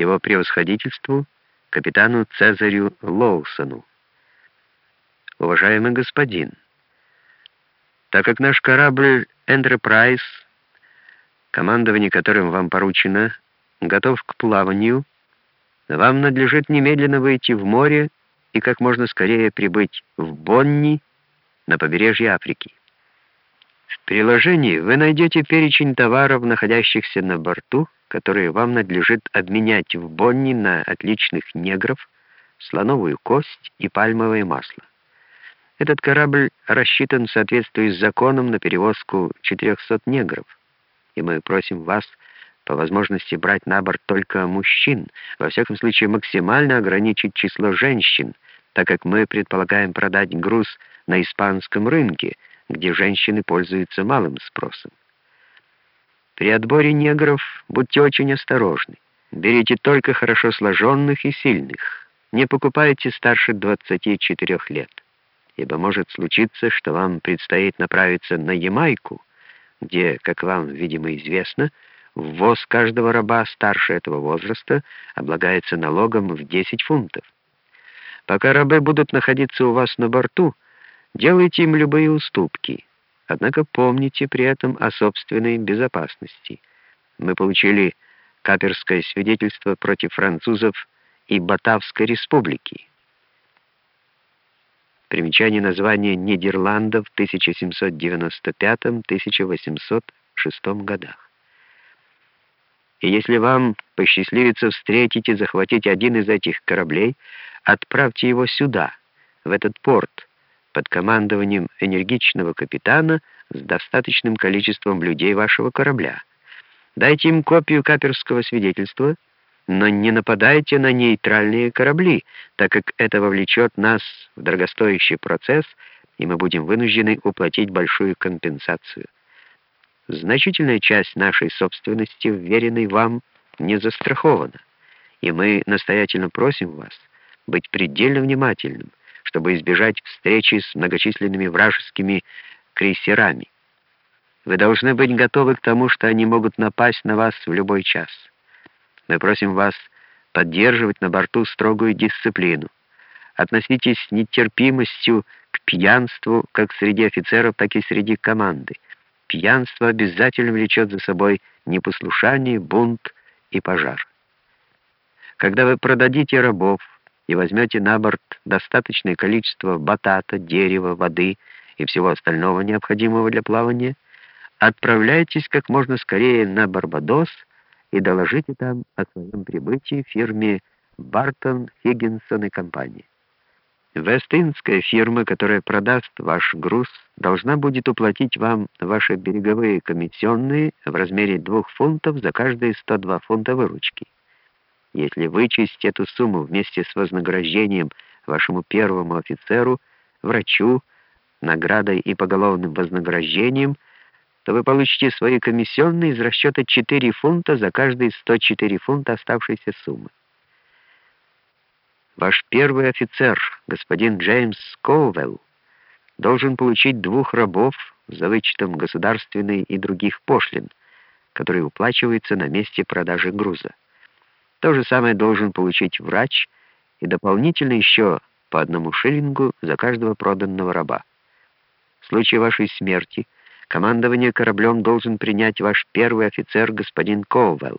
его превосходительству, капитану Цезарю Лоусону. Уважаемый господин, так как наш корабль Enterprise, командование которым вам поручено, готов к плаванию, вам надлежит немедленно выйти в море и как можно скорее прибыть в Бонни на побережье Африки. В приложении вы найдете перечень товаров, находящихся на борту, которые вам надлежит обменять в Бонни на отличных негров, слоновую кость и пальмовое масло. Этот корабль рассчитан в соответствии с законом на перевозку 400 негров, и мы просим вас по возможности брать на борт только мужчин, во всяком случае максимально ограничить число женщин, так как мы предполагаем продать груз на испанском рынке, где женщины пользуются малым спросом. При отборе негров будьте очень осторожны. Берите только хорошо сложенных и сильных. Не покупайте старше 24 лет, ибо может случиться, что вам предстоит направиться на Ямайку, где, как вам, видимо, известно, ввоз каждого раба старше этого возраста облагается налогом в 10 фунтов. Пока рабы будут находиться у вас на борту, делайте им любые уступки — Однако помните при этом о собственной безопасности. Мы получили каперское свидетельство против французов и Батавской республики. Примечание названия Нидерландов в 1795-1806 годах. И если вам посчастливится встретить и захватить один из этих кораблей, отправьте его сюда, в этот порт, под командованием энергичного капитана с достаточным количеством людей вашего корабля. Дайте им копию каперского свидетельства, но не нападайте на нейтральные корабли, так как это вовлечет нас в дорогостоящий процесс, и мы будем вынуждены уплатить большую компенсацию. Значительная часть нашей собственности, вверенной вам, не застрахована, и мы настоятельно просим вас быть предельно внимательным, чтобы избежать встречи с многочисленными вражескими крейсерами. Вы должны быть готовы к тому, что они могут напасть на вас в любой час. Мы просим вас поддерживать на борту строгую дисциплину. Относитесь с нетерпимостью к пьянству как среди офицеров, так и среди команды. Пьянство обязательно влечет за собой непослушание, бунт и пожар. Когда вы продадите рабов, и возьмете на борт достаточное количество батата, дерева, воды и всего остального необходимого для плавания, отправляйтесь как можно скорее на Барбадос и доложите там о своем прибытии фирме Бартон, Хиггинсон и компании. Вест-Индская фирма, которая продаст ваш груз, должна будет уплатить вам ваши береговые комиссионные в размере 2 фунтов за каждые 102 фунта выручки. Если вычесть эту сумму вместе с вознаграждением вашему первому офицеру, врачу, наградой и поголовным вознаграждением, то вы получите свои комиссионные из расчета 4 фунта за каждые 104 фунта оставшейся суммы. Ваш первый офицер, господин Джеймс Коувелл, должен получить двух рабов за вычетом государственной и других пошлин, которые уплачиваются на месте продажи груза. То же самое должен получить врач и дополнительно еще по одному шиллингу за каждого проданного раба. В случае вашей смерти командование кораблем должен принять ваш первый офицер господин Коувелл.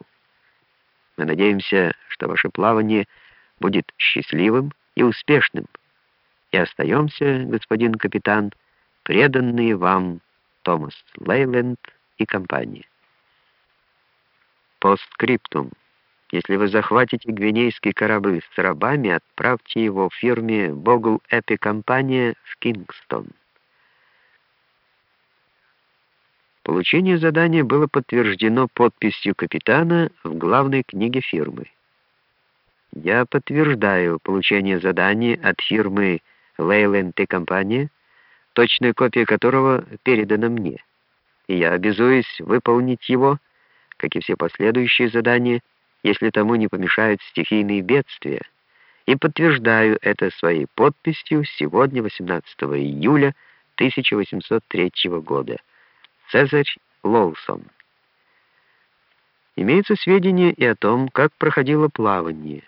Мы надеемся, что ваше плавание будет счастливым и успешным. И остаемся, господин капитан, преданные вам Томас Лейленд и компания. Постскриптум. Если вы захватите гвинейский корабль с рабами, отправьте его в фирме Богл Эпи Компания в Кингстон. Получение задания было подтверждено подписью капитана в главной книге фирмы. Я подтверждаю получение задания от фирмы Лейленд и компания, точная копия которого передана мне, и я обязуюсь выполнить его, как и все последующие задания, если тому не помешают стихийные бедствия, и подтверждаю это своей подписью сегодня, 18 июля 1803 года. Цезарь Лоусон. Имеются сведения и о том, как проходило плавание.